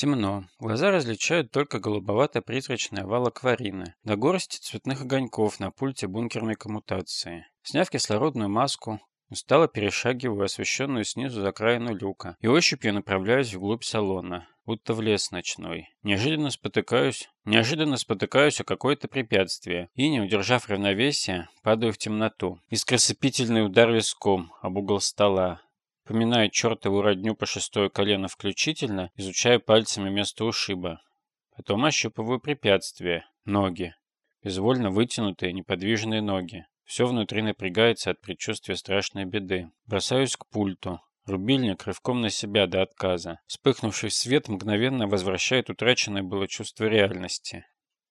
Темно. Глаза различают только голубовато-призрачный овал акварины, до горсти цветных огоньков на пульте бункерной коммутации. Сняв кислородную маску, устало перешагиваю освещенную снизу закраину люка и ощупью направляюсь вглубь салона, будто в лес ночной. Неожиданно спотыкаюсь, неожиданно спотыкаюсь о какое-то препятствие и, не удержав равновесия, падаю в темноту. Искросыпительный удар виском об угол стола. Поминая чертову родню по шестое колено включительно, изучаю пальцами место ушиба. Потом ощупываю препятствия. Ноги. Безвольно вытянутые, неподвижные ноги. Все внутри напрягается от предчувствия страшной беды. Бросаюсь к пульту. Рубильник рывком на себя до отказа. Вспыхнувший свет мгновенно возвращает утраченное было чувство реальности.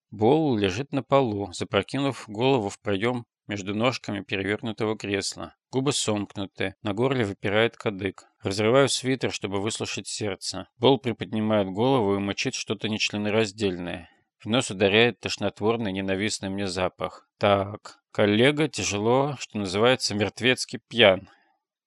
Бол лежит на полу, запрокинув голову в проем между ножками перевернутого кресла. Губы сомкнуты, на горле выпирает кадык. Разрываю свитер, чтобы выслушать сердце. Бол приподнимает голову и мочит что-то нечленораздельное. В нос ударяет тошнотворный ненавистный мне запах. Так, коллега тяжело, что называется, мертвецкий пьян.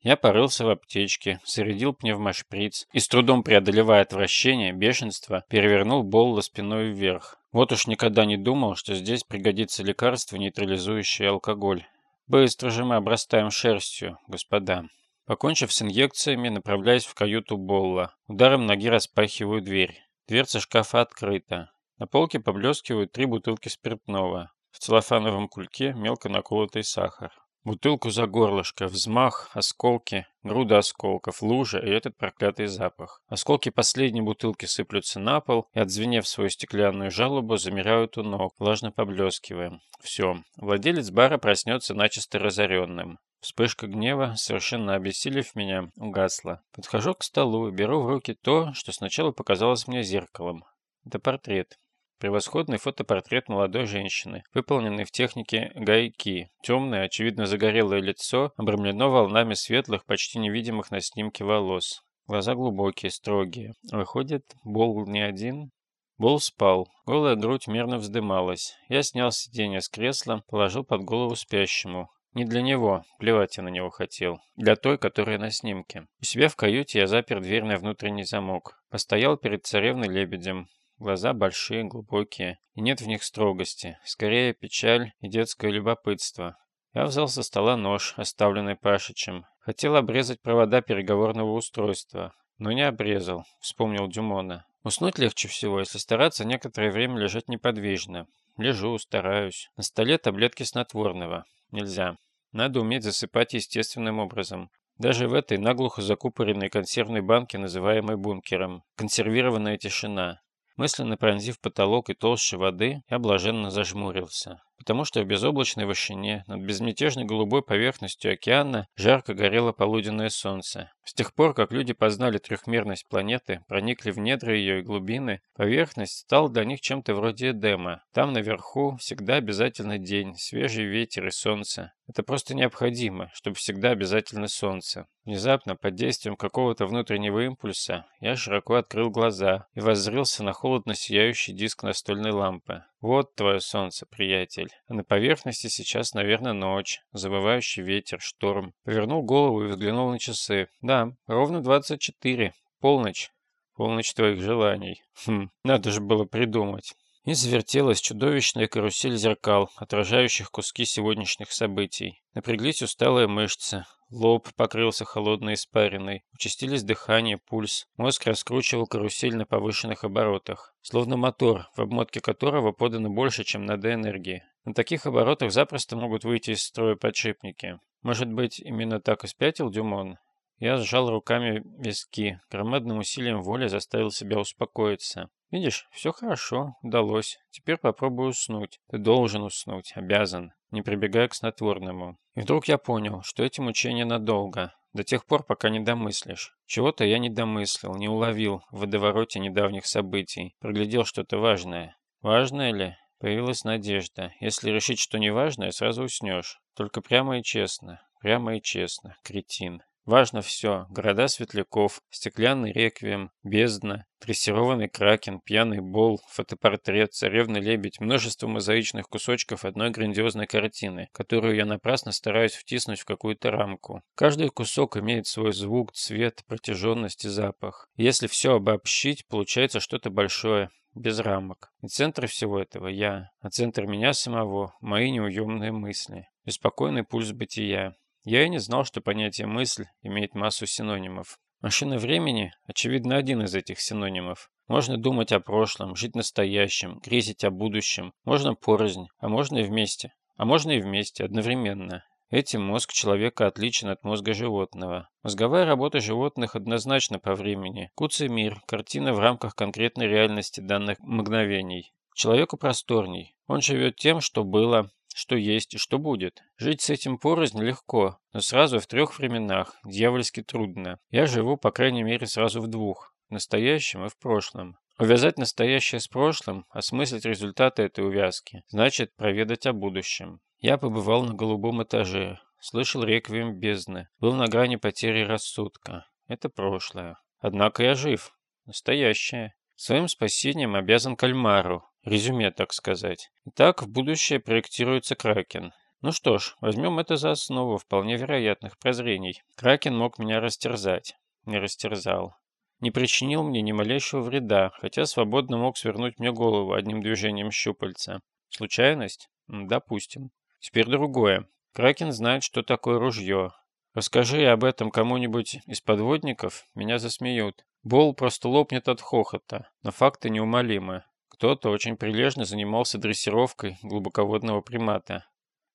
Я порылся в аптечке, зарядил пневмошприц и, с трудом преодолевая отвращение, бешенство, перевернул Болла спиной вверх. Вот уж никогда не думал, что здесь пригодится лекарство, нейтрализующее алкоголь. Быстро же мы обрастаем шерстью, господа. Покончив с инъекциями, направляюсь в каюту Болла. Ударом ноги распахиваю дверь. Дверца шкафа открыта. На полке поблескивают три бутылки спиртного. В целлофановом кульке мелко наколотый сахар. Бутылку за горлышко, взмах, осколки, груда осколков, лужа и этот проклятый запах. Осколки последней бутылки сыплются на пол и, отзвенев свою стеклянную жалобу, замирают у ног, влажно поблескивая. Все. Владелец бара проснется начисто разоренным. Вспышка гнева, совершенно обессилев меня, угасла. Подхожу к столу и беру в руки то, что сначала показалось мне зеркалом. Это портрет. Превосходный фотопортрет молодой женщины, выполненный в технике гайки. Темное, очевидно загорелое лицо обрамлено волнами светлых, почти невидимых на снимке волос. Глаза глубокие, строгие. Выходит, Бол не один? Бол спал. Голая грудь мерно вздымалась. Я снял сиденье с кресла, положил под голову спящему. Не для него, плевать я на него хотел. Для той, которая на снимке. У себя в каюте я запер дверь на внутренний замок. Постоял перед царевной-лебедем. Глаза большие, глубокие, и нет в них строгости, скорее печаль и детское любопытство. Я взял со стола нож, оставленный Пашичем. Хотел обрезать провода переговорного устройства, но не обрезал, вспомнил Дюмона. Уснуть легче всего, если стараться некоторое время лежать неподвижно. Лежу, стараюсь. На столе таблетки снотворного. Нельзя. Надо уметь засыпать естественным образом. Даже в этой наглухо закупоренной консервной банке, называемой бункером. Консервированная тишина. Мысленно пронзив потолок и толще воды, я блаженно зажмурился. Потому что в безоблачной вышине, над безмятежной голубой поверхностью океана, жарко горело полуденное солнце. С тех пор, как люди познали трехмерность планеты, проникли в недра ее и глубины, поверхность стала для них чем-то вроде Эдема. Там наверху всегда обязательно день, свежий ветер и солнце. Это просто необходимо, чтобы всегда обязательно солнце. Внезапно, под действием какого-то внутреннего импульса, я широко открыл глаза и воззрился на холодно сияющий диск настольной лампы. Вот твое солнце, приятель. А на поверхности сейчас, наверное, ночь, забывающий ветер, шторм. Повернул голову и взглянул на часы. Да, ровно 24. Полночь. Полночь твоих желаний. Хм, надо же было придумать. И завертелась чудовищная карусель зеркал, отражающих куски сегодняшних событий. Напряглись усталые мышцы. Лоб покрылся холодной испариной. Участились дыхание, пульс. Мозг раскручивал карусель на повышенных оборотах. Словно мотор, в обмотке которого подано больше, чем надо энергии. На таких оборотах запросто могут выйти из строя подшипники. Может быть, именно так и спятил Дюмон? Я сжал руками виски. Громадным усилием воли заставил себя успокоиться. Видишь, все хорошо, удалось. Теперь попробуй уснуть. Ты должен уснуть, обязан, не прибегая к снотворному. И вдруг я понял, что эти мучения надолго. До тех пор, пока не домыслишь. Чего-то я не домыслил, не уловил в водовороте недавних событий. Проглядел что-то важное. Важное ли? Появилась надежда. Если решить, что неважное, сразу уснешь. Только прямо и честно. Прямо и честно. Кретин. Важно все. Города светляков, стеклянный реквием, бездна, дрессированный кракен, пьяный бол, фотопортрет, царевный лебедь, множество мозаичных кусочков одной грандиозной картины, которую я напрасно стараюсь втиснуть в какую-то рамку. Каждый кусок имеет свой звук, цвет, протяженность и запах. Если все обобщить, получается что-то большое, без рамок. И центр всего этого я, а центр меня самого – мои неуемные мысли. Беспокойный пульс бытия. Я и не знал, что понятие «мысль» имеет массу синонимов. Машина времени – очевидно один из этих синонимов. Можно думать о прошлом, жить настоящим, грезить о будущем. Можно порознь, а можно и вместе. А можно и вместе, одновременно. Этим мозг человека отличен от мозга животного. Мозговая работа животных однозначна по времени. Куцый мир, картина в рамках конкретной реальности данных мгновений. Человеку просторней. Он живет тем, что было, что есть и что будет. Жить с этим порознь легко, но сразу в трех временах дьявольски трудно. Я живу, по крайней мере, сразу в двух. Настоящем и в прошлом. Увязать настоящее с прошлым, осмыслить результаты этой увязки, значит проведать о будущем. Я побывал на голубом этаже, слышал реквием бездны, был на грани потери рассудка. Это прошлое. Однако я жив. Настоящее. Своим спасением обязан кальмару, Резюме, так сказать. Итак, в будущее проектируется Кракен. Ну что ж, возьмем это за основу вполне вероятных прозрений. Кракен мог меня растерзать. Не растерзал. Не причинил мне ни малейшего вреда, хотя свободно мог свернуть мне голову одним движением щупальца. Случайность? Допустим. Теперь другое. Кракен знает, что такое ружье. Расскажи об этом кому-нибудь из подводников, меня засмеют. Бол просто лопнет от хохота, но факты неумолимы. Кто-то очень прилежно занимался дрессировкой глубоководного примата.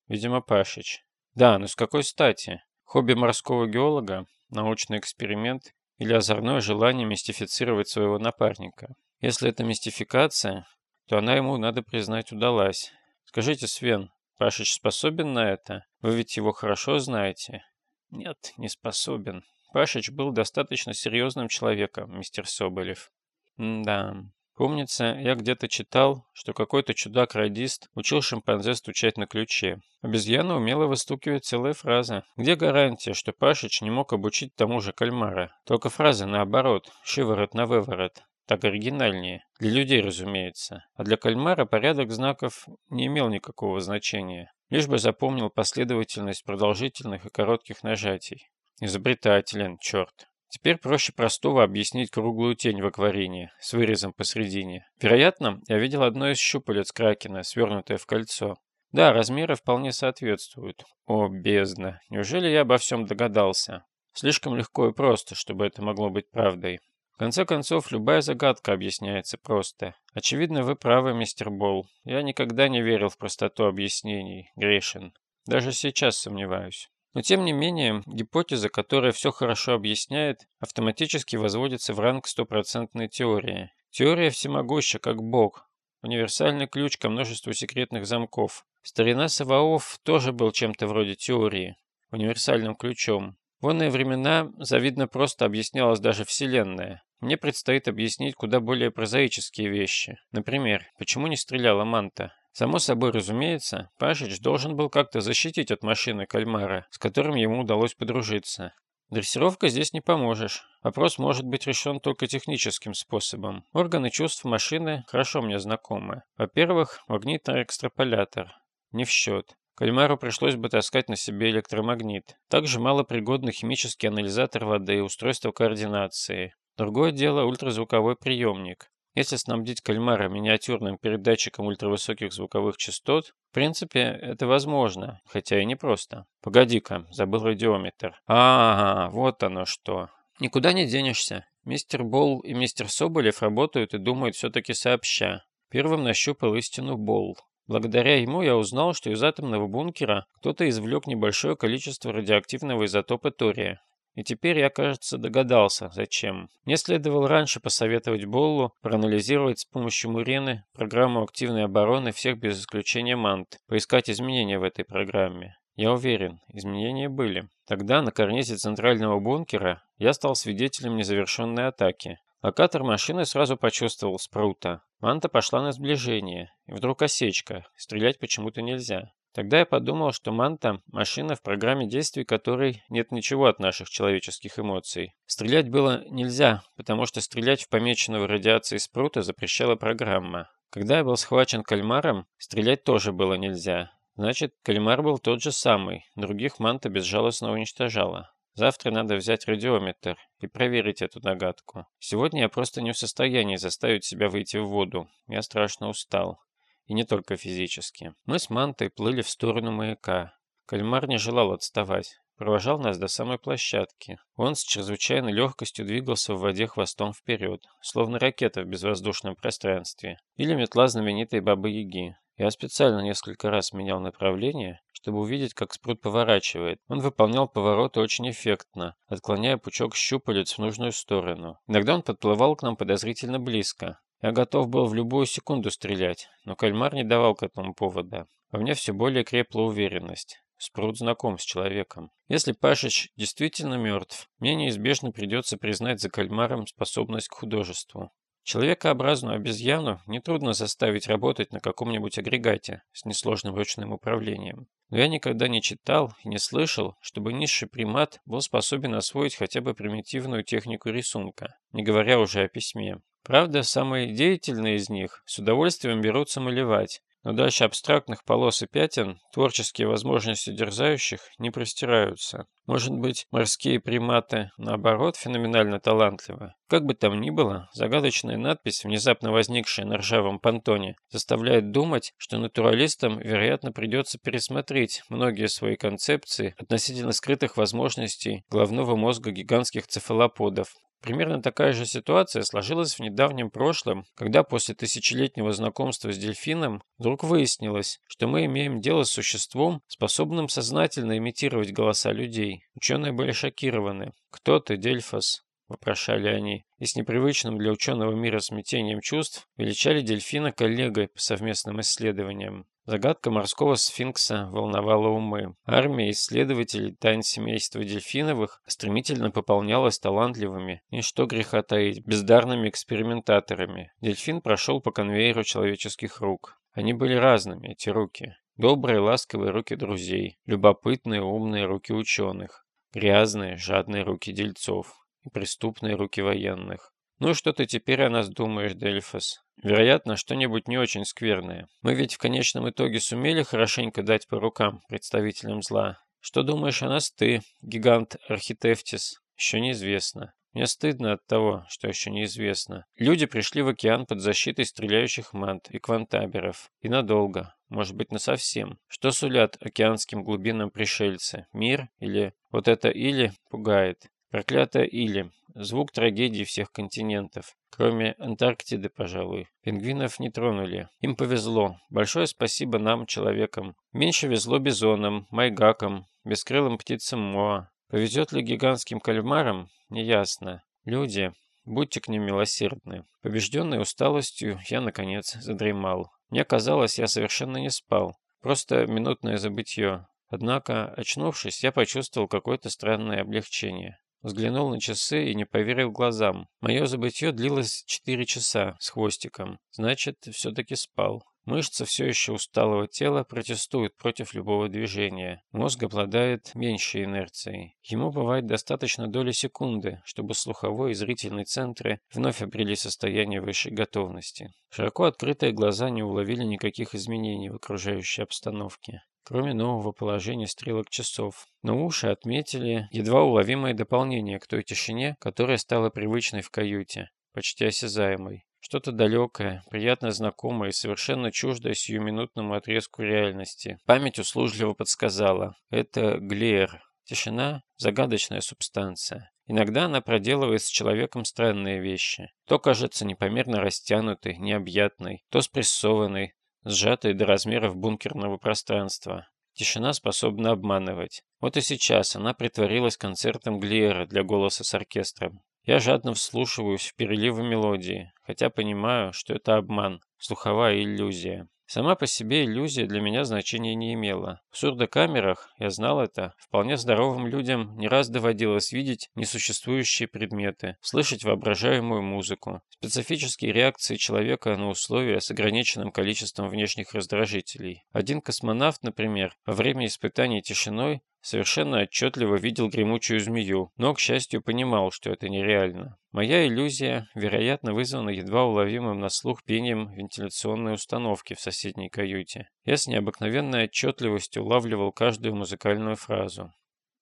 Видимо, Пашич. Да, но с какой стати? Хобби морского геолога, научный эксперимент или озорное желание мистифицировать своего напарника? Если это мистификация, то она ему, надо признать, удалась. Скажите, Свен, Пашич способен на это? Вы ведь его хорошо знаете? Нет, не способен. Пашич был достаточно серьезным человеком, мистер Соболев. М да, Помнится, я где-то читал, что какой-то чудак-радист учил шимпанзе стучать на ключе. Обезьяна умела выстукивать целые фразы. Где гарантия, что Пашич не мог обучить тому же кальмара? Только фразы наоборот, шиворот на выворот. Так оригинальнее. Для людей, разумеется. А для кальмара порядок знаков не имел никакого значения. Лишь бы запомнил последовательность продолжительных и коротких нажатий. Изобретателен, черт. Теперь проще простого объяснить круглую тень в акварине с вырезом посредине. Вероятно, я видел одно из щупалец Кракена, свернутое в кольцо. Да, размеры вполне соответствуют. О, бездна, неужели я обо всем догадался? Слишком легко и просто, чтобы это могло быть правдой. В конце концов, любая загадка объясняется просто. Очевидно, вы правы, мистер Болл. Я никогда не верил в простоту объяснений. Грешен. Даже сейчас сомневаюсь. Но тем не менее, гипотеза, которая все хорошо объясняет, автоматически возводится в ранг стопроцентной теории. Теория всемогуща, как Бог. Универсальный ключ ко множеству секретных замков. Старина Саваоф тоже был чем-то вроде теории. Универсальным ключом. В онные времена завидно просто объяснялась даже Вселенная. Мне предстоит объяснить куда более прозаические вещи. Например, почему не стреляла Манта? Само собой разумеется, Пашич должен был как-то защитить от машины кальмара, с которым ему удалось подружиться. Дрессировка здесь не поможешь. Вопрос может быть решен только техническим способом. Органы чувств машины хорошо мне знакомы. Во-первых, магнитный экстраполятор. Не в счет. Кальмару пришлось бы таскать на себе электромагнит. Также малопригодный химический анализатор воды и устройство координации. Другое дело ультразвуковой приемник. Если снабдить кальмара миниатюрным передатчиком ультравысоких звуковых частот, в принципе, это возможно, хотя и непросто. Погоди-ка, забыл радиометр. А, -а, вот оно что. Никуда не денешься. Мистер Болл и мистер Соболев работают и думают все-таки сообща. Первым нащупал истину Болл. Благодаря ему я узнал, что из атомного бункера кто-то извлек небольшое количество радиоактивного изотопа тория. И теперь я, кажется, догадался, зачем. Мне следовало раньше посоветовать Боллу проанализировать с помощью Мурены программу активной обороны всех без исключения МАНТ, поискать изменения в этой программе. Я уверен, изменения были. Тогда на карнизе центрального бункера я стал свидетелем незавершенной атаки. Локатор машины сразу почувствовал спрута. Манта пошла на сближение. И вдруг осечка. Стрелять почему-то нельзя. Тогда я подумал, что манта – машина, в программе действий которой нет ничего от наших человеческих эмоций. Стрелять было нельзя, потому что стрелять в помеченного радиацией спрута запрещала программа. Когда я был схвачен кальмаром, стрелять тоже было нельзя. Значит, кальмар был тот же самый, других манта безжалостно уничтожала. Завтра надо взять радиометр и проверить эту догадку. Сегодня я просто не в состоянии заставить себя выйти в воду. Я страшно устал. И не только физически. Мы с Мантой плыли в сторону маяка. Кальмар не желал отставать. Провожал нас до самой площадки. Он с чрезвычайной легкостью двигался в воде хвостом вперед, словно ракета в безвоздушном пространстве. Или метла знаменитой Бабы-Яги. Я специально несколько раз менял направление, чтобы увидеть, как спрут поворачивает. Он выполнял повороты очень эффектно, отклоняя пучок щупалец в нужную сторону. Иногда он подплывал к нам подозрительно близко. Я готов был в любую секунду стрелять, но кальмар не давал к этому повода. Во мне все более крепла уверенность. Спрут знаком с человеком. Если Пашич действительно мертв, мне неизбежно придется признать за кальмаром способность к художеству. Человекообразную обезьяну нетрудно заставить работать на каком-нибудь агрегате с несложным ручным управлением. Но я никогда не читал и не слышал, чтобы низший примат был способен освоить хотя бы примитивную технику рисунка, не говоря уже о письме. Правда, самые деятельные из них с удовольствием берутся малевать, но дальше абстрактных полос и пятен творческие возможности дерзающих не простираются. Может быть, морские приматы, наоборот, феноменально талантливы. Как бы там ни было, загадочная надпись, внезапно возникшая на ржавом понтоне, заставляет думать, что натуралистам, вероятно, придется пересмотреть многие свои концепции относительно скрытых возможностей головного мозга гигантских цефалоподов, Примерно такая же ситуация сложилась в недавнем прошлом, когда после тысячелетнего знакомства с дельфином вдруг выяснилось, что мы имеем дело с существом, способным сознательно имитировать голоса людей. Ученые были шокированы. «Кто ты, Дельфос?» – вопрошали они, и с непривычным для ученого мира смятением чувств величали дельфина коллегой по совместным исследованиям. Загадка морского сфинкса волновала умы. Армия исследователей тайн семейства дельфиновых стремительно пополнялась талантливыми, и что греха таить, бездарными экспериментаторами. Дельфин прошел по конвейеру человеческих рук. Они были разными, эти руки. Добрые, ласковые руки друзей, любопытные, умные руки ученых, грязные, жадные руки дельцов и преступные руки военных. «Ну что ты теперь о нас думаешь, Дельфос?» Вероятно, что-нибудь не очень скверное. Мы ведь в конечном итоге сумели хорошенько дать по рукам представителям зла. Что думаешь о нас ты, гигант Архитефтис? Еще неизвестно. Мне стыдно от того, что еще неизвестно. Люди пришли в океан под защитой стреляющих мант и квантаберов. И надолго. Может быть, насовсем. Что сулят океанским глубинам пришельцы? Мир? Или вот это «или» пугает? Проклятое «или». Звук трагедии всех континентов. Кроме Антарктиды, пожалуй. Пингвинов не тронули. Им повезло. Большое спасибо нам, человекам. Меньше везло бизонам, майгакам, бескрылым птицам Моа. Повезет ли гигантским кальмарам? Неясно. Люди, будьте к ним милосердны. Побежденный усталостью, я, наконец, задремал. Мне казалось, я совершенно не спал. Просто минутное забытье. Однако, очнувшись, я почувствовал какое-то странное облегчение. Взглянул на часы и не поверил глазам. Мое забытье длилось 4 часа с хвостиком. Значит, все-таки спал. Мышцы все еще усталого тела протестуют против любого движения. Мозг обладает меньшей инерцией. Ему бывает достаточно доли секунды, чтобы слуховой и зрительный центры вновь обрели состояние высшей готовности. Широко открытые глаза не уловили никаких изменений в окружающей обстановке кроме нового положения стрелок часов. Но уши отметили едва уловимое дополнение к той тишине, которая стала привычной в каюте, почти осязаемой. Что-то далекое, приятно знакомое и совершенно чуждое сиюминутному отрезку реальности. Память услужливо подсказала. Это Глеер. Тишина – загадочная субстанция. Иногда она проделывает с человеком странные вещи. То кажется непомерно растянутой, необъятной, то спрессованной, сжатой до размеров бункерного пространства. Тишина способна обманывать. Вот и сейчас она притворилась концертом Глиера для голоса с оркестром. Я жадно вслушиваюсь в переливы мелодии, хотя понимаю, что это обман, слуховая иллюзия. Сама по себе иллюзия для меня значения не имела. В сурдокамерах, я знал это, вполне здоровым людям не раз доводилось видеть несуществующие предметы, слышать воображаемую музыку, специфические реакции человека на условия с ограниченным количеством внешних раздражителей. Один космонавт, например, во время испытаний тишиной Совершенно отчетливо видел гремучую змею, но, к счастью, понимал, что это нереально. Моя иллюзия, вероятно, вызвана едва уловимым на слух пением вентиляционной установки в соседней каюте. Я с необыкновенной отчетливостью улавливал каждую музыкальную фразу.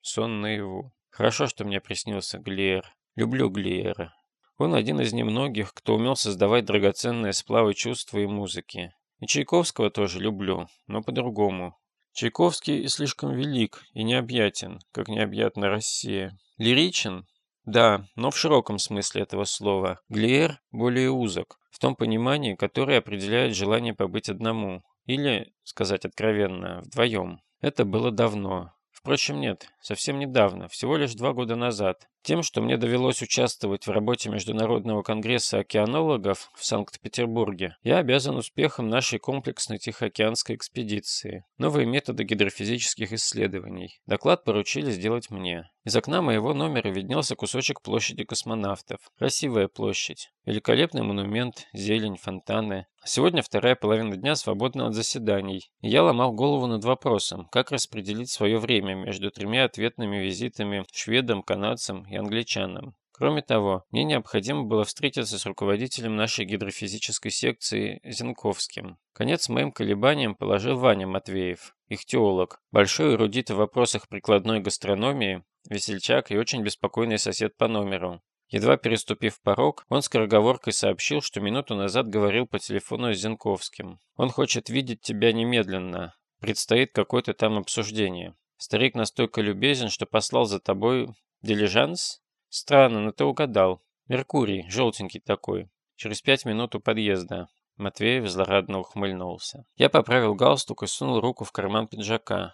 Сон наяву. Хорошо, что мне приснился Глиер. Люблю Глиера. Он один из немногих, кто умел создавать драгоценные сплавы чувства и музыки. И Чайковского тоже люблю, но по-другому. Чайковский и слишком велик и необъятен, как необъятна Россия. Лиричен? Да, но в широком смысле этого слова. Глиер более узок, в том понимании, которое определяет желание побыть одному. Или, сказать откровенно, вдвоем. Это было давно. Впрочем, нет, совсем недавно, всего лишь два года назад. Тем, что мне довелось участвовать в работе Международного конгресса океанологов в Санкт-Петербурге, я обязан успехом нашей комплексной Тихоокеанской экспедиции. Новые методы гидрофизических исследований. Доклад поручили сделать мне. Из окна моего номера виднелся кусочек площади космонавтов. Красивая площадь. Великолепный монумент, зелень, фонтаны. Сегодня вторая половина дня свободна от заседаний. Я ломал голову над вопросом, как распределить свое время между тремя ответными визитами шведам, канадцам и англичанам. Кроме того, мне необходимо было встретиться с руководителем нашей гидрофизической секции Зенковским. Конец моим колебаниям положил Ваня Матвеев, их теолог, большой эрудит в вопросах прикладной гастрономии, весельчак и очень беспокойный сосед по номеру. Едва переступив порог, он скороговоркой сообщил, что минуту назад говорил по телефону с Зенковским. «Он хочет видеть тебя немедленно. Предстоит какое-то там обсуждение. Старик настолько любезен, что послал за тобой дилижанс? Странно, но ты угадал. Меркурий, желтенький такой. Через пять минут у подъезда. Матвеев злорадно ухмыльнулся. Я поправил галстук и сунул руку в карман пиджака.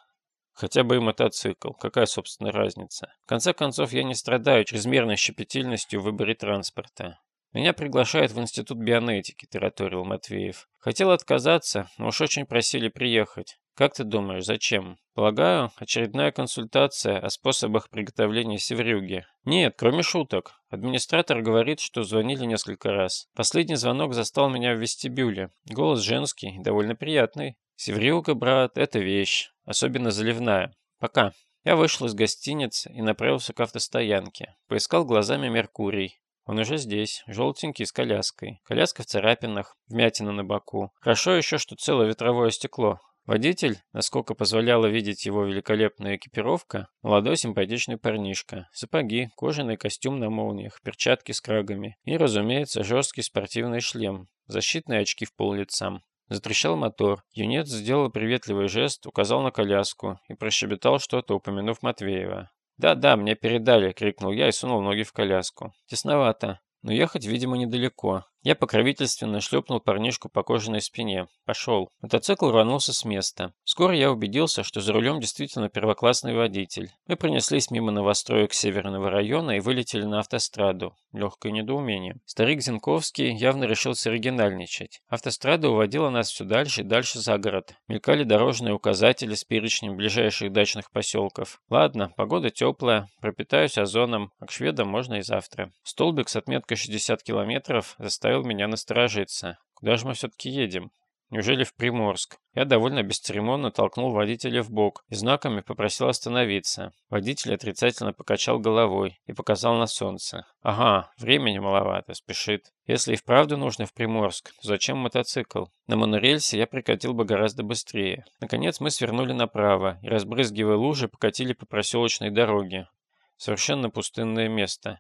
Хотя бы и мотоцикл. Какая, собственно, разница? В конце концов, я не страдаю чрезмерной щепетильностью в выборе транспорта. «Меня приглашают в Институт бионетики», – тараторил Матвеев. «Хотел отказаться, но уж очень просили приехать. Как ты думаешь, зачем? Полагаю, очередная консультация о способах приготовления севрюги. Нет, кроме шуток. Администратор говорит, что звонили несколько раз. Последний звонок застал меня в вестибюле. Голос женский, довольно приятный. Севрюга, брат, это вещь. Особенно заливная. Пока. Я вышел из гостиницы и направился к автостоянке. Поискал глазами Меркурий. Он уже здесь, желтенький, с коляской. Коляска в царапинах, вмятина на боку. Хорошо еще, что целое ветровое стекло. Водитель, насколько позволяла видеть его великолепная экипировка, молодой симпатичный парнишка, сапоги, кожаный костюм на молниях, перчатки с крагами и, разумеется, жесткий спортивный шлем, защитные очки в пол лицам. Затрещал мотор. Юнец сделал приветливый жест, указал на коляску и прощебетал что-то, упомянув Матвеева. «Да-да, мне передали!» — крикнул я и сунул ноги в коляску. «Тесновато, но ехать, видимо, недалеко. Я покровительственно шлепнул парнишку по кожаной спине. Пошел. Мотоцикл рванулся с места. Скоро я убедился, что за рулем действительно первоклассный водитель. Мы пронеслись мимо новостроек северного района и вылетели на автостраду. Легкое недоумение. Старик Зинковский явно решился оригинальничать. Автострада уводила нас все дальше и дальше за город. Мелькали дорожные указатели с перечнем ближайших дачных поселков. Ладно, погода теплая, пропитаюсь озоном, а к шведам можно и завтра. Столбик с отметкой 60 километров заставил заставил меня насторожиться. Куда же мы все-таки едем? Неужели в Приморск? Я довольно бесцеремонно толкнул водителя в бок и знаками попросил остановиться. Водитель отрицательно покачал головой и показал на солнце. Ага, времени маловато, спешит. Если и вправду нужно в Приморск, то зачем мотоцикл? На монорельсе я прикатил бы гораздо быстрее. Наконец мы свернули направо и, разбрызгивая лужи, покатили по проселочной дороге. Совершенно пустынное место.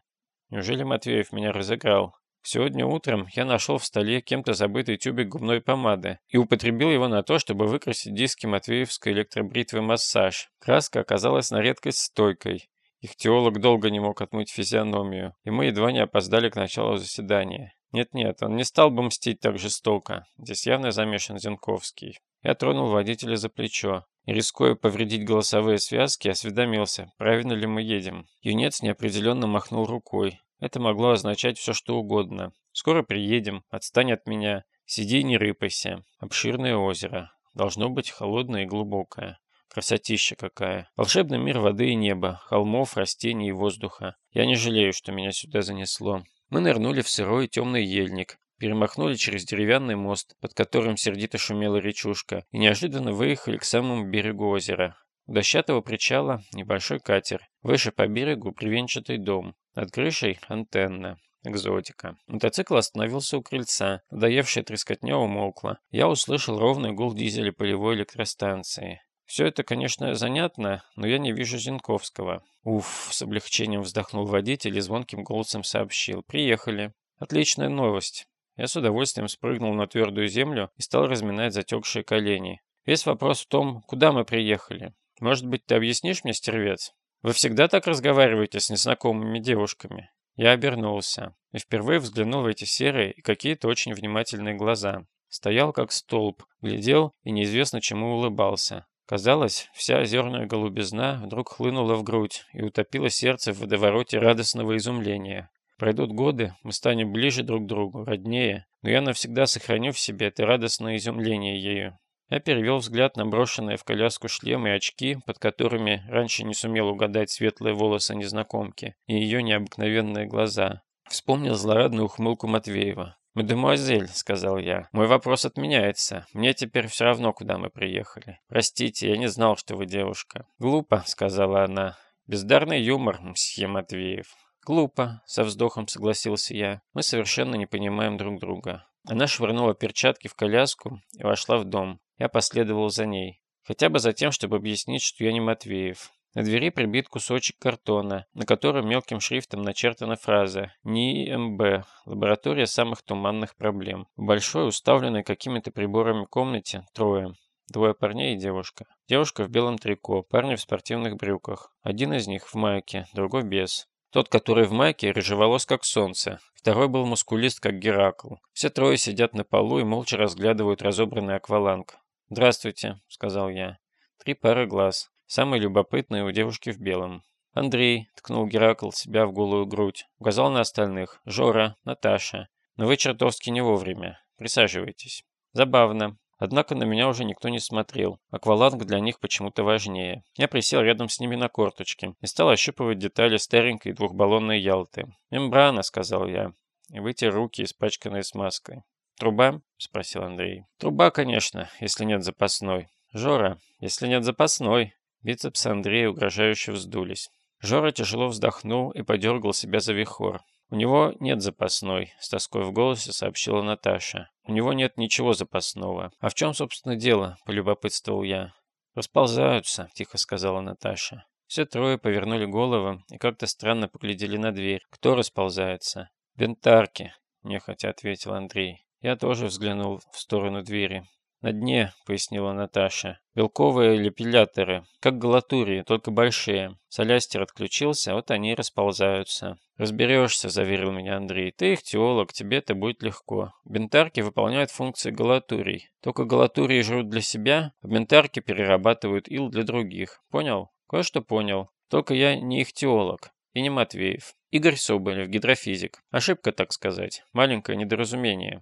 Неужели Матвеев меня разыграл? Сегодня утром я нашел в столе кем-то забытый тюбик губной помады и употребил его на то, чтобы выкрасить диски Матвеевской электробритвы «Массаж». Краска оказалась на редкость стойкой. Их теолог долго не мог отмыть физиономию, и мы едва не опоздали к началу заседания. Нет-нет, он не стал бы мстить так жестоко. Здесь явно замешан Зенковский. Я тронул водителя за плечо рискуя повредить голосовые связки, осведомился, правильно ли мы едем. Юнец неопределенно махнул рукой. Это могло означать все что угодно. Скоро приедем, отстань от меня, Сиди и не рыпайся. Обширное озеро. Должно быть холодное и глубокое. Красотища какая. Волшебный мир воды и неба, холмов, растений и воздуха. Я не жалею, что меня сюда занесло. Мы нырнули в сырой темный ельник, перемахнули через деревянный мост, под которым сердито шумела речушка, и неожиданно выехали к самому берегу озера. Дощатого причала небольшой катер. Выше по берегу привенчатый дом. Над крышей антенна. Экзотика. Мотоцикл остановился у крыльца. Надоевшая трескотня умолкла. Я услышал ровный гул дизеля полевой электростанции. Все это, конечно, занятно, но я не вижу Зинковского. Уф, с облегчением вздохнул водитель и звонким голосом сообщил. Приехали. Отличная новость. Я с удовольствием спрыгнул на твердую землю и стал разминать затекшие колени. Весь вопрос в том, куда мы приехали. Может быть, ты объяснишь мне, стервец? Вы всегда так разговариваете с незнакомыми девушками? Я обернулся и впервые взглянул в эти серые и какие-то очень внимательные глаза. Стоял как столб, глядел и неизвестно чему улыбался. Казалось, вся озерная голубизна вдруг хлынула в грудь и утопила сердце в водовороте радостного изумления. Пройдут годы, мы станем ближе друг к другу, роднее, но я навсегда сохраню в себе это радостное изумление ею. Я перевел взгляд на брошенные в коляску шлем и очки, под которыми раньше не сумел угадать светлые волосы незнакомки и ее необыкновенные глаза. Вспомнил злорадную ухмылку Матвеева. «Мадемуазель», — сказал я, — «мой вопрос отменяется. Мне теперь все равно, куда мы приехали. Простите, я не знал, что вы девушка». «Глупо», — сказала она. «Бездарный юмор, мсье Матвеев». «Глупо», — со вздохом согласился я. «Мы совершенно не понимаем друг друга». Она швырнула перчатки в коляску и вошла в дом. Я последовал за ней. Хотя бы за тем, чтобы объяснить, что я не Матвеев. На двери прибит кусочек картона, на котором мелким шрифтом начертана фраза «НИИМБ. Лаборатория самых туманных проблем». В большой, уставленной какими-то приборами комнате трое. Двое парней и девушка. Девушка в белом трико, парни в спортивных брюках. Один из них в майке, другой без. Тот, который в майке, рыжеволос как солнце. Второй был мускулист как Геракл. Все трое сидят на полу и молча разглядывают разобранный акваланг. «Здравствуйте», — сказал я. Три пары глаз. Самый любопытный у девушки в белом. «Андрей», — ткнул Геракл себя в голую грудь. Указал на остальных. «Жора, Наташа. Но вы чертовски не вовремя. Присаживайтесь». Забавно. Однако на меня уже никто не смотрел. Акваланг для них почему-то важнее. Я присел рядом с ними на корточки и стал ощупывать детали старенькой двухбаллонной Ялты. «Мембрана», — сказал я, и вытер руки, испачканные смазкой. «Труба?» — спросил Андрей. «Труба, конечно, если нет запасной. Жора, если нет запасной, Бицепсы Андрея угрожающе вздулись. Жора тяжело вздохнул и подергал себя за вихор. «У него нет запасной», — с тоской в голосе сообщила Наташа. «У него нет ничего запасного». «А в чем, собственно, дело?» — полюбопытствовал я. «Расползаются», — тихо сказала Наташа. Все трое повернули головы и как-то странно поглядели на дверь. «Кто расползается?» «Бентарки», — нехотя ответил Андрей. Я тоже взглянул в сторону двери. «На дне», — пояснила Наташа. «Белковые лепиляторы, как галатурии, только большие. Солястер отключился, вот они и расползаются». «Разберешься», — заверил меня Андрей. «Ты их теолог, тебе это будет легко. Бентарки выполняют функции галатурий. Только галатурии жрут для себя, а бентарки перерабатывают ил для других. Понял? Кое-что понял. Только я не их теолог. И не Матвеев. Игорь Соболев, гидрофизик. Ошибка, так сказать. Маленькое недоразумение».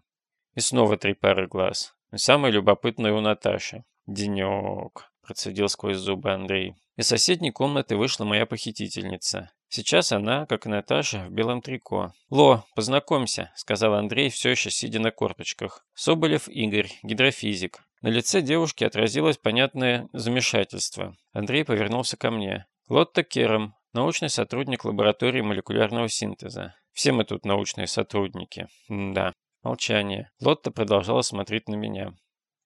И снова три пары глаз. Самый любопытный у Наташи. «Денек», – процедил сквозь зубы Андрей. Из соседней комнаты вышла моя похитительница. Сейчас она, как и Наташа, в белом трико. «Ло, познакомься», – сказал Андрей, все еще сидя на корточках. «Соболев Игорь, гидрофизик». На лице девушки отразилось понятное замешательство. Андрей повернулся ко мне. «Лотта Керам, научный сотрудник лаборатории молекулярного синтеза. Все мы тут научные сотрудники. М да. Молчание. Лотта продолжала смотреть на меня.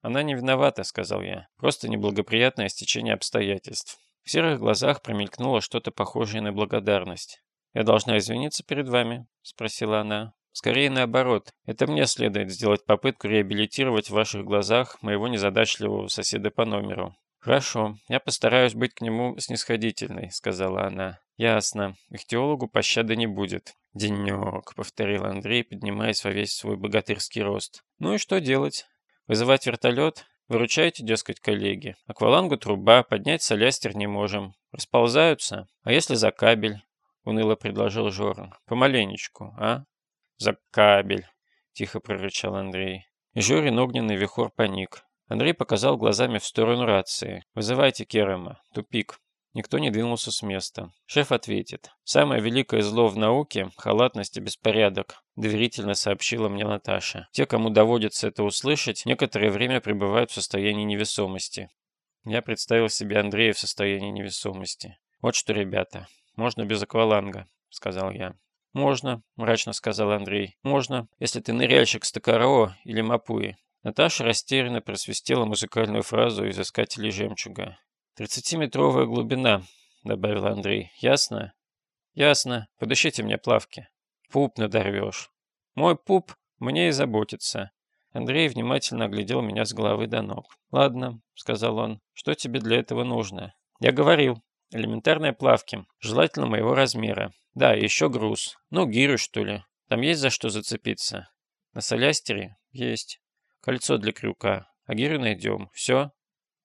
«Она не виновата», — сказал я. «Просто неблагоприятное стечение обстоятельств». В серых глазах промелькнуло что-то похожее на благодарность. «Я должна извиниться перед вами?» — спросила она. «Скорее наоборот. Это мне следует сделать попытку реабилитировать в ваших глазах моего незадачливого соседа по номеру». «Хорошо, я постараюсь быть к нему снисходительной», — сказала она. «Ясно. Ихтиологу пощады не будет». «Денек», — повторил Андрей, поднимаясь во весь свой богатырский рост. «Ну и что делать? Вызывать вертолет? Выручайте, дескать, коллеги. Аквалангу труба, поднять солястер не можем. Расползаются? А если за кабель?» — уныло предложил Жора. «Помаленечку, а?» «За кабель», — тихо прорычал Андрей. и Жорин огненный вихор паник. Андрей показал глазами в сторону рации. «Вызывайте Керема. Тупик». Никто не двинулся с места. Шеф ответит. «Самое великое зло в науке – халатность и беспорядок», – доверительно сообщила мне Наташа. Те, кому доводится это услышать, некоторое время пребывают в состоянии невесомости. Я представил себе Андрея в состоянии невесомости. «Вот что, ребята, можно без акваланга», – сказал я. «Можно», – мрачно сказал Андрей. «Можно, если ты ныряльщик с Токаро или Мапуи». Наташа растерянно просвистела музыкальную фразу из «Искателей жемчуга». «Тридцатиметровая глубина», — добавил Андрей. «Ясно?» «Ясно. Подыщите мне плавки». «Пуп надорвешь». «Мой пуп мне и заботится». Андрей внимательно оглядел меня с головы до ног. «Ладно», — сказал он, — «что тебе для этого нужно?» «Я говорил. Элементарные плавки. Желательно моего размера. Да, еще груз. Ну, гирю, что ли. Там есть за что зацепиться?» «На солястере?» «Есть. Кольцо для крюка. А гирю найдем. Все?»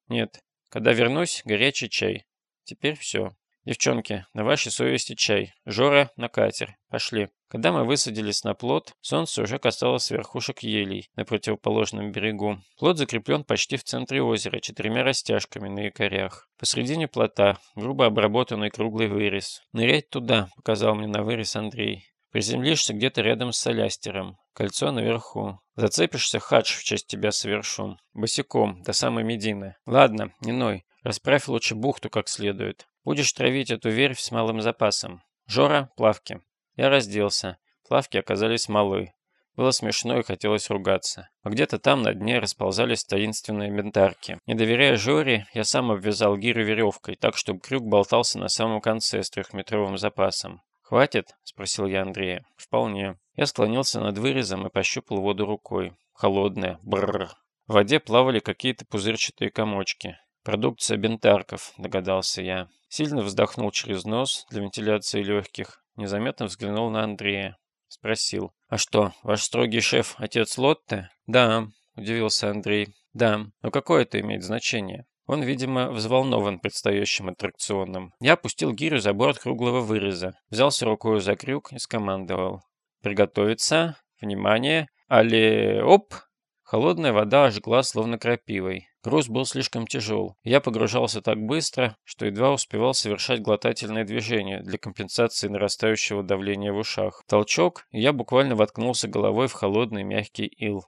«Нет. Когда вернусь, горячий чай. Теперь все. Девчонки, на вашей совести чай. Жора, на катер. Пошли. Когда мы высадились на плот, солнце уже касалось верхушек елей на противоположном берегу. Плот закреплен почти в центре озера четырьмя растяжками на якорях. Посредине плота грубо обработанный круглый вырез. «Нырять туда», — показал мне на вырез Андрей. Приземлишься где-то рядом с солястером. Кольцо наверху. Зацепишься, хадж в честь тебя совершу. Босиком, до самой Медины. Ладно, не ной. Расправь лучше бухту как следует. Будешь травить эту верфь с малым запасом. Жора, плавки. Я разделся. Плавки оказались малы. Было смешно и хотелось ругаться. А где-то там на дне расползались таинственные ментарки. Не доверяя Жоре, я сам обвязал гирю веревкой, так, чтобы крюк болтался на самом конце с трехметровым запасом. «Хватит?» – спросил я Андрея. «Вполне». Я склонился над вырезом и пощупал воду рукой. Холодная. Бррр. В воде плавали какие-то пузырчатые комочки. «Продукция бентарков», – догадался я. Сильно вздохнул через нос для вентиляции легких. Незаметно взглянул на Андрея. Спросил. «А что, ваш строгий шеф – отец Лотте?» «Да», – удивился Андрей. «Да, но какое это имеет значение?» Он, видимо, взволнован предстоящим аттракционом. Я опустил гирю за борт круглого выреза, взялся рукой за крюк и скомандовал. «Приготовиться! Внимание! Але... Оп!» Холодная вода ожгла словно крапивой. Груз был слишком тяжел. Я погружался так быстро, что едва успевал совершать глотательные движения для компенсации нарастающего давления в ушах. Толчок, и я буквально воткнулся головой в холодный мягкий ил.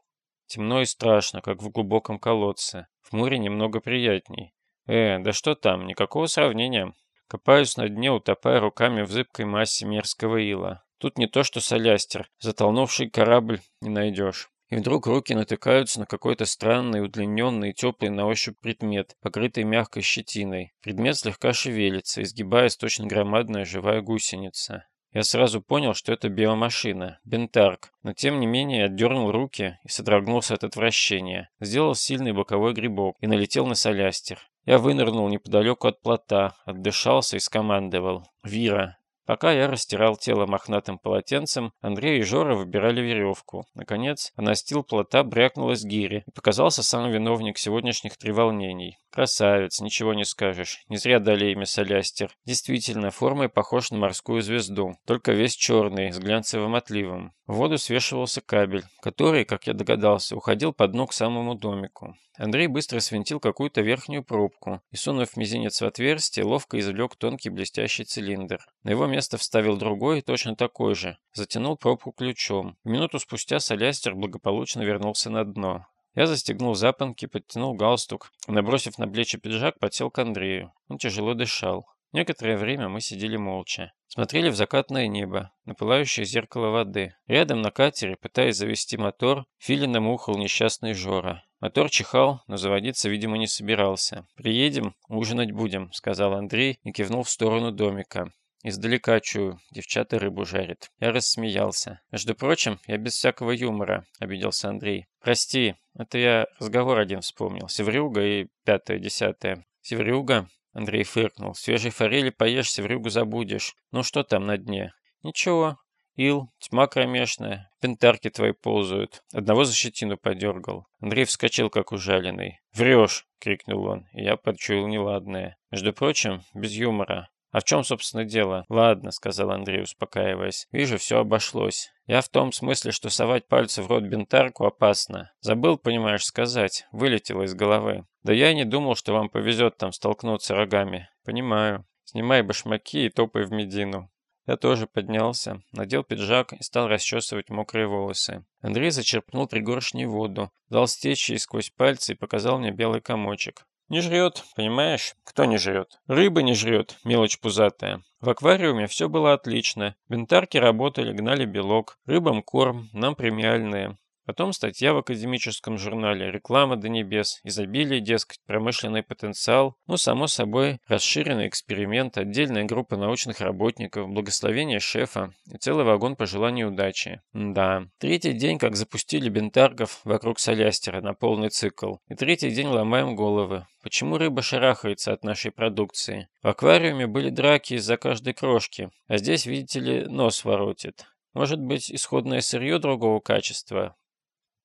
Темно и страшно, как в глубоком колодце. В море немного приятней. Э, да что там, никакого сравнения. Копаюсь на дне, утопая руками в зыбкой массе мерзкого ила. Тут не то что солястер, затолнувший корабль не найдешь. И вдруг руки натыкаются на какой-то странный, удлиненный теплый на ощупь предмет, покрытый мягкой щетиной. Предмет слегка шевелится, изгибаясь точно громадная живая гусеница. Я сразу понял, что это биомашина, бентарк, но тем не менее отдернул руки и содрогнулся от отвращения. Сделал сильный боковой грибок и налетел на солястер. Я вынырнул неподалеку от плота, отдышался и скомандовал. «Вира, Пока я растирал тело мохнатым полотенцем, Андрей и Жора выбирали веревку. Наконец, а настил плота брякнулась гири, и показался сам виновник сегодняшних треволнений. Красавец, ничего не скажешь. Не зря дали имя Солястер. Действительно, формой похож на морскую звезду, только весь черный, с глянцевым отливом. В воду свешивался кабель, который, как я догадался, уходил по дну к самому домику. Андрей быстро свинтил какую-то верхнюю пробку и, сунув мизинец в отверстие, ловко извлек тонкий блестящий цилиндр. На его место вставил другой, точно такой же. Затянул пробку ключом. Минуту спустя Солястер благополучно вернулся на дно. Я застегнул запонки, подтянул галстук. Набросив на плечи пиджак, подсел к Андрею. Он тяжело дышал. Некоторое время мы сидели молча. Смотрели в закатное небо, на пылающее зеркало воды. Рядом на катере, пытаясь завести мотор, филином ухал несчастный Жора. Мотор чихал, но заводиться, видимо, не собирался. «Приедем, ужинать будем», — сказал Андрей и кивнул в сторону домика. Издалека чую, девчата рыбу жарят. Я рассмеялся. Между прочим, я без всякого юмора, обиделся Андрей. Прости, это я разговор один вспомнил. Севрюга и пятое-десятое. Севрюга? Андрей фыркнул. Свежей форели поешь, севрюгу забудешь. Ну что там на дне? Ничего. Ил, тьма кромешная, пентарки твои ползают. Одного за щетину подергал. Андрей вскочил, как ужаленный. «Врешь!» — крикнул он, и я почуял неладное. Между прочим, без юмора. «А в чем, собственно, дело?» «Ладно», — сказал Андрей, успокаиваясь. «Вижу, все обошлось. Я в том смысле, что совать пальцы в рот бинтарку опасно. Забыл, понимаешь, сказать. Вылетело из головы. Да я и не думал, что вам повезет там столкнуться рогами. Понимаю. Снимай башмаки и топай в Медину. Я тоже поднялся, надел пиджак и стал расчесывать мокрые волосы. Андрей зачерпнул пригоршней воду, дал стечь ей сквозь пальцы и показал мне белый комочек. Не жрет, понимаешь? Кто не жрет? Рыба не жрет, мелочь пузатая. В аквариуме все было отлично. Бентарки работали, гнали белок. Рыбам корм, нам премиальные. Потом статья в академическом журнале «Реклама до небес», изобилие, дескать, промышленный потенциал, ну, само собой, расширенный эксперимент, отдельная группа научных работников, благословение шефа и целый вагон пожеланий удачи. Да, третий день, как запустили бентаргов вокруг солястера на полный цикл, и третий день ломаем головы. Почему рыба шарахается от нашей продукции? В аквариуме были драки из-за каждой крошки, а здесь, видите ли, нос воротит. Может быть, исходное сырье другого качества,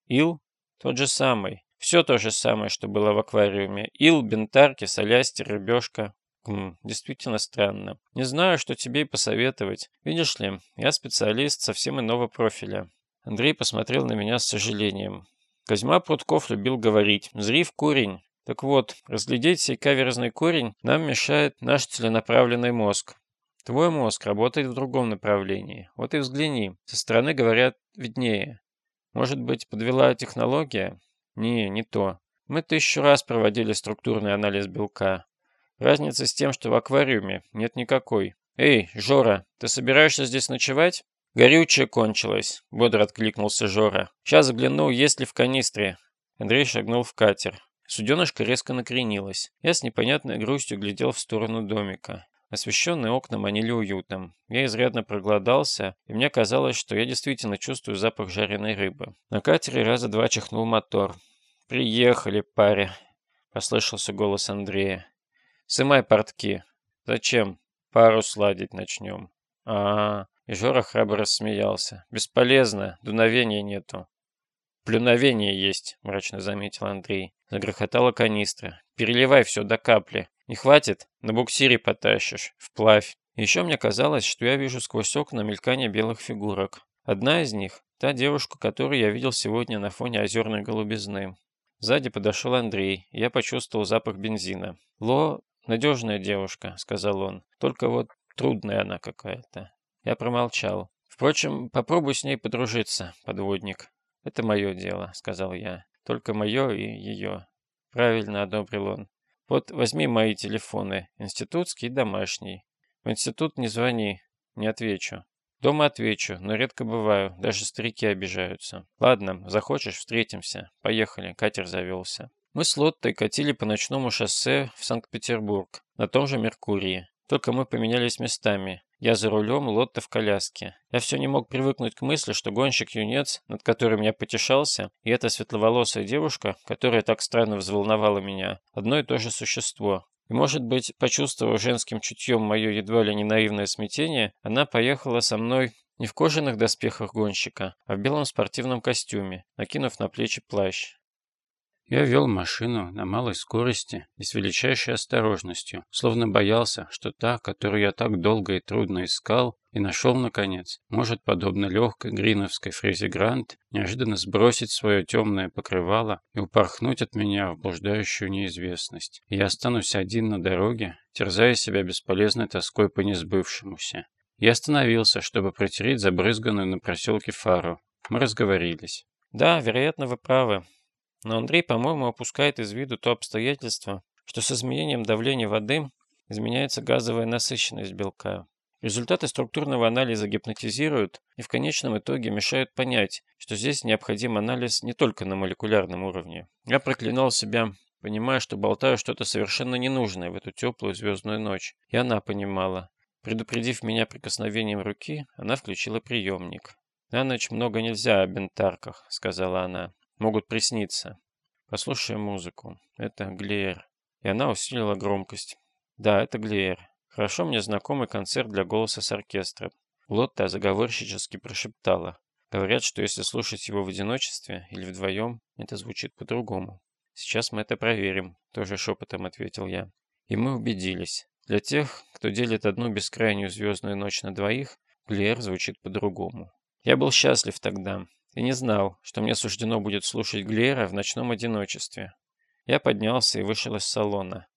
Ил тот же самый. Все то же самое, что было в аквариуме. Ил, бентарки, солястер, рыбешка. Хм, действительно странно. Не знаю, что тебе и посоветовать. Видишь ли, я специалист совсем иного профиля. Андрей посмотрел на меня с сожалением. Козьма Прутков любил говорить «Зри в корень». Так вот, разглядеть сей каверзный корень нам мешает наш целенаправленный мозг. Твой мозг работает в другом направлении. Вот и взгляни. Со стороны говорят виднее. Может быть, подвела технология? Не, не то. Мы тысячу раз проводили структурный анализ белка. Разница с тем, что в аквариуме нет никакой. «Эй, Жора, ты собираешься здесь ночевать?» «Горючее кончилось», — бодро откликнулся Жора. «Сейчас загляну, есть ли в канистре». Андрей шагнул в катер. Суденышко резко накренилось. Я с непонятной грустью глядел в сторону домика. Освещенные окна манили уютом. Я изрядно проголодался, и мне казалось, что я действительно чувствую запах жареной рыбы. На катере раза два чихнул мотор. «Приехали, паря!» — послышался голос Андрея. «Сымай портки». «Зачем?» «Пару сладить начнем». А, И Жора храбро рассмеялся. «Бесполезно, дуновения нету». «Плюновение есть», — мрачно заметил Андрей. Загрохотала канистра. «Переливай все до капли. Не хватит? На буксире потащишь. Вплавь. Еще мне казалось, что я вижу сквозь окна мелькание белых фигурок. Одна из них – та девушка, которую я видел сегодня на фоне озерной голубизны. Сзади подошел Андрей, я почувствовал запах бензина. «Ло – надежная девушка», – сказал он. «Только вот трудная она какая-то». Я промолчал. «Впрочем, попробуй с ней подружиться, подводник». «Это мое дело», – сказал я. «Только мое и ее». Правильно одобрил он. Вот возьми мои телефоны, институтский и домашний. В институт не звони, не отвечу. Дома отвечу, но редко бываю, даже старики обижаются. Ладно, захочешь, встретимся. Поехали, катер завелся. Мы с Лоттой катили по ночному шоссе в Санкт-Петербург, на том же Меркурии. Только мы поменялись местами. Я за рулем, Лотта в коляске. Я все не мог привыкнуть к мысли, что гонщик-юнец, над которым я потешался, и эта светловолосая девушка, которая так странно взволновала меня, одно и то же существо. И, может быть, почувствовав женским чутьем мое едва ли не наивное смятение, она поехала со мной не в кожаных доспехах гонщика, а в белом спортивном костюме, накинув на плечи плащ. Я вел машину на малой скорости и с величайшей осторожностью, словно боялся, что та, которую я так долго и трудно искал, и нашел, наконец, может, подобно легкой гриновской фрезе Грант, неожиданно сбросить свое темное покрывало и упорхнуть от меня в блуждающую неизвестность. И я останусь один на дороге, терзая себя бесполезной тоской по несбывшемуся. Я остановился, чтобы протереть забрызганную на проселке фару. Мы разговорились. «Да, вероятно, вы правы. Но Андрей, по-моему, опускает из виду то обстоятельство, что с изменением давления воды изменяется газовая насыщенность белка. Результаты структурного анализа гипнотизируют и в конечном итоге мешают понять, что здесь необходим анализ не только на молекулярном уровне. Я проклинал себя, понимая, что болтаю что-то совершенно ненужное в эту теплую звездную ночь. И она понимала. Предупредив меня прикосновением руки, она включила приемник. «На ночь много нельзя о бентарках», — сказала она могут присниться. Послушай музыку. Это Глеер. И она усилила громкость. Да, это Глеер. Хорошо мне знакомый концерт для голоса с оркестром. Лотта заговорщически прошептала. Говорят, что если слушать его в одиночестве или вдвоем, это звучит по-другому. Сейчас мы это проверим, тоже шепотом ответил я. И мы убедились. Для тех, кто делит одну бескрайнюю звездную ночь на двоих, Глиер звучит по-другому. Я был счастлив тогда и не знал, что мне суждено будет слушать Глиера в ночном одиночестве. Я поднялся и вышел из салона.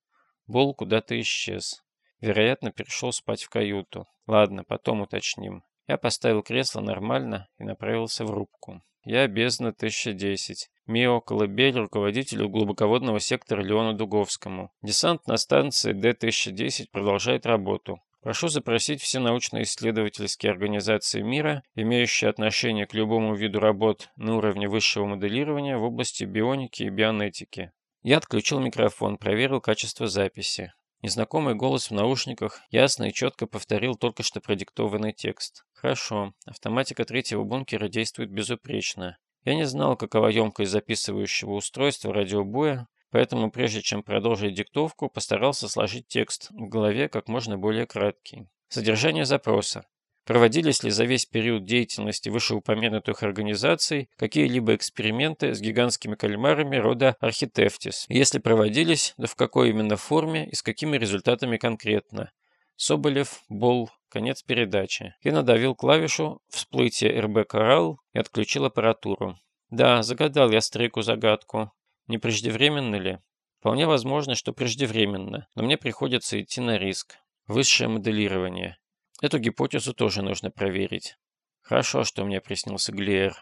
Бол куда-то исчез. Вероятно, перешел спать в каюту. Ладно, потом уточним. Я поставил кресло нормально и направился в рубку. Я бездна 1010. МИО «Колыбель» руководителю глубоководного сектора Леону Дуговскому. Десант на станции Д-1010 продолжает работу. Прошу запросить все научно-исследовательские организации мира, имеющие отношение к любому виду работ на уровне высшего моделирования в области бионики и бионетики. Я отключил микрофон, проверил качество записи. Незнакомый голос в наушниках ясно и четко повторил только что продиктованный текст. Хорошо, автоматика третьего бункера действует безупречно. Я не знал, какова емкость записывающего устройства радиобоя, поэтому прежде чем продолжить диктовку, постарался сложить текст в голове как можно более краткий. Содержание запроса. Проводились ли за весь период деятельности вышеупомянутых организаций какие-либо эксперименты с гигантскими кальмарами рода Архитефтис? Если проводились, то в какой именно форме и с какими результатами конкретно? Соболев, Бол, конец передачи. Я надавил клавишу всплытие РБ Коралл и отключил аппаратуру. Да, загадал я стрику загадку. Не преждевременно ли? Вполне возможно, что преждевременно, но мне приходится идти на риск. Высшее моделирование. Эту гипотезу тоже нужно проверить. Хорошо, что мне приснился Глеер.